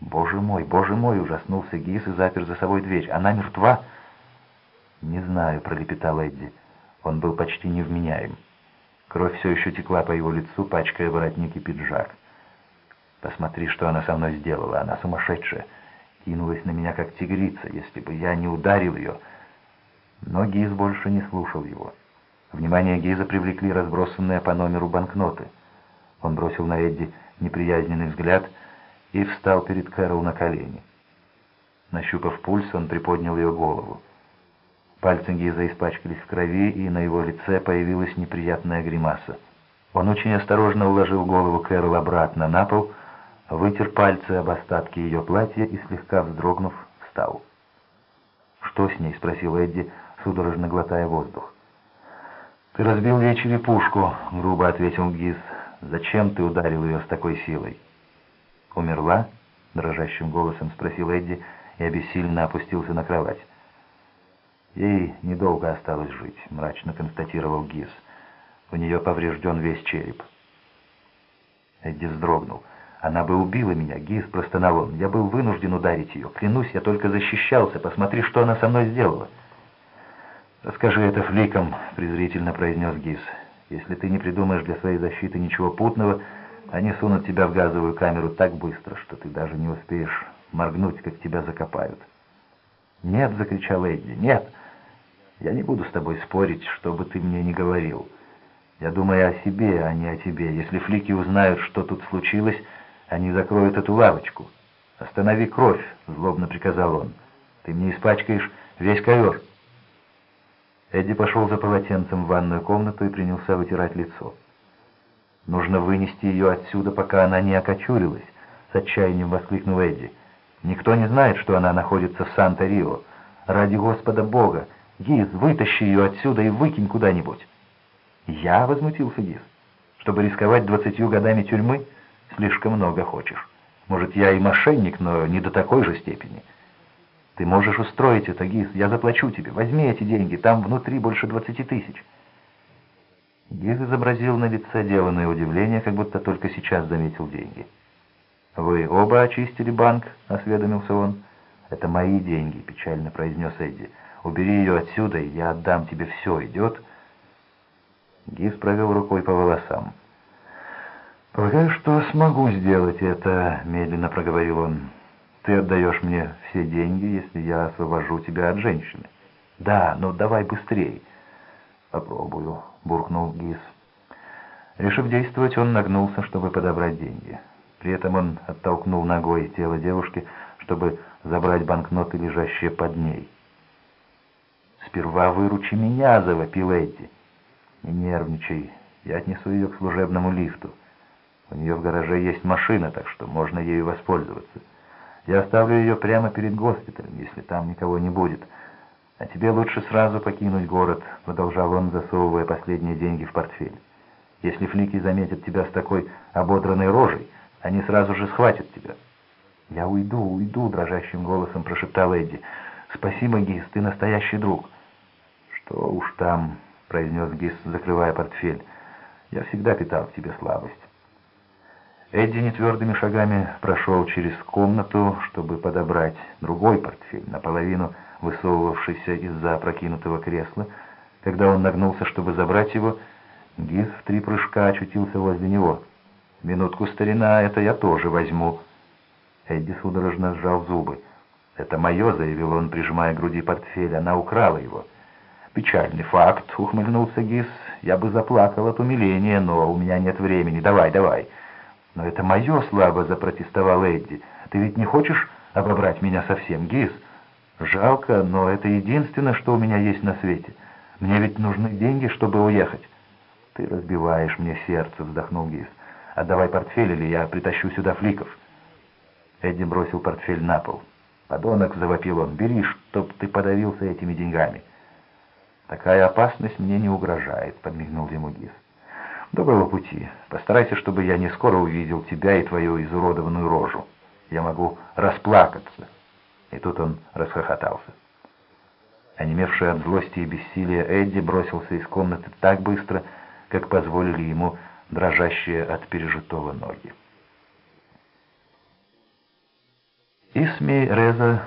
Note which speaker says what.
Speaker 1: «Боже мой, боже мой!» — ужаснулся Гис и запер за собой дверь. «Она мертва?» «Не знаю», — пролепетал Эдди. Он был почти невменяем. Кровь все еще текла по его лицу, пачкая воротник и пиджак. «Посмотри, что она со мной сделала. Она сумасшедшая. Кинулась на меня, как тигрица, если бы я не ударил ее». Но Гиз больше не слушал его. Внимание Гиза привлекли разбросанные по номеру банкноты. Он бросил на Эдди неприязненный взгляд и встал перед Кэрол на колени. Нащупав пульс, он приподнял ее голову. Пальцы Гиза испачкались в крови, и на его лице появилась неприятная гримаса. Он очень осторожно уложил голову Кэрол обратно на пол, вытер пальцы об остатки ее платья и, слегка вздрогнув, встал. «Что с ней?» — спросил Эдди, судорожно глотая воздух. «Ты разбил ей черепушку», — грубо ответил Гиз. «Зачем ты ударил ее с такой силой?» «Умерла?» — дрожащим голосом спросил Эдди и обессиленно опустился на кровать. «Ей недолго осталось жить», — мрачно констатировал Гиз. «У нее поврежден весь череп». Эдди вздрогнул. «Она бы убила меня, Гиз», — простонал он. «Я был вынужден ударить ее. Клянусь, я только защищался. Посмотри, что она со мной сделала». «Расскажи это фликам», — презрительно произнес Гиз. «Если ты не придумаешь для своей защиты ничего путного, они сунут тебя в газовую камеру так быстро, что ты даже не успеешь моргнуть, как тебя закопают». «Нет!» — закричал Эдди. «Нет!» Я не буду с тобой спорить, что бы ты мне ни говорил. Я думаю о себе, а не о тебе. Если флики узнают, что тут случилось, они закроют эту лавочку. «Останови кровь!» — злобно приказал он. «Ты мне испачкаешь весь ковер!» Эдди пошел за полотенцем в ванную комнату и принялся вытирать лицо. «Нужно вынести ее отсюда, пока она не окочурилась!» — с отчаянием воскликнул Эдди. «Никто не знает, что она находится в Санта-Рио. Ради Господа Бога! Гиз, вытащи ее отсюда и выкинь куда-нибудь. Я возмутился Гиз. Чтобы рисковать двадцатью годами тюрьмы, слишком много хочешь. Может, я и мошенник, но не до такой же степени. Ты можешь устроить это, Гиз, я заплачу тебе. Возьми эти деньги, там внутри больше двадцати тысяч. Гиз изобразил на лице деланное удивление, как будто только сейчас заметил деньги. «Вы оба очистили банк?» — осведомился он. «Это мои деньги», — печально произнес Эдди. Убери ее отсюда, и я отдам тебе все. Идет?» Гис провел рукой по волосам. «Полагаю, что смогу сделать это», — медленно проговорил он. «Ты отдаешь мне все деньги, если я освобожу тебя от женщины». «Да, но давай быстрее». «Попробую», — буркнул Гис. Решив действовать, он нагнулся, чтобы подобрать деньги. При этом он оттолкнул ногой тело девушки, чтобы забрать банкноты, лежащие под ней. «Сперва выручи меня!» — завопил Эдди. «Не нервничай, я отнесу ее к служебному лифту. У нее в гараже есть машина, так что можно ею воспользоваться. Я оставлю ее прямо перед госпиталем, если там никого не будет. А тебе лучше сразу покинуть город», — продолжал он, засовывая последние деньги в портфель. «Если флики заметят тебя с такой ободранной рожей, они сразу же схватят тебя». «Я уйду, уйду», — дрожащим голосом прошептал Эдди. «Спасибо, Гис, ты настоящий друг». «Что уж там», — произнес Гис, закрывая портфель, — «я всегда питал к тебе слабость». Эдди нетвердыми шагами прошел через комнату, чтобы подобрать другой портфель, наполовину высовывавшийся из-за опрокинутого кресла. Когда он нагнулся, чтобы забрать его, Гиз в три прыжка очутился возле него. «Минутку, старина, это я тоже возьму». Эдди судорожно сжал зубы. «Это мое», — заявил он, прижимая к груди портфель, — «она украла его». «Печальный факт», — ухмыльнулся Гис. «Я бы заплакал от умиления, но у меня нет времени. Давай, давай». «Но это мое слабо», — запротестовал Эдди. «Ты ведь не хочешь обобрать меня совсем, Гис?» «Жалко, но это единственное, что у меня есть на свете. Мне ведь нужны деньги, чтобы уехать». «Ты разбиваешь мне сердце», — вздохнул Гис. «Отдавай портфель, или я притащу сюда фликов». Эдди бросил портфель на пол. «Подонок», — завопил он, — «бери, чтоб ты подавился этими деньгами». «Такая опасность мне не угрожает», — подмигнул ему Гис. «Доброго пути. Постарайся, чтобы я не скоро увидел тебя и твою изуродованную рожу. Я могу расплакаться». И тут он расхохотался. Онемевший от злости и бессилия Эдди бросился из комнаты так быстро, как позволили ему дрожащие от пережитого ноги. Исмей Реза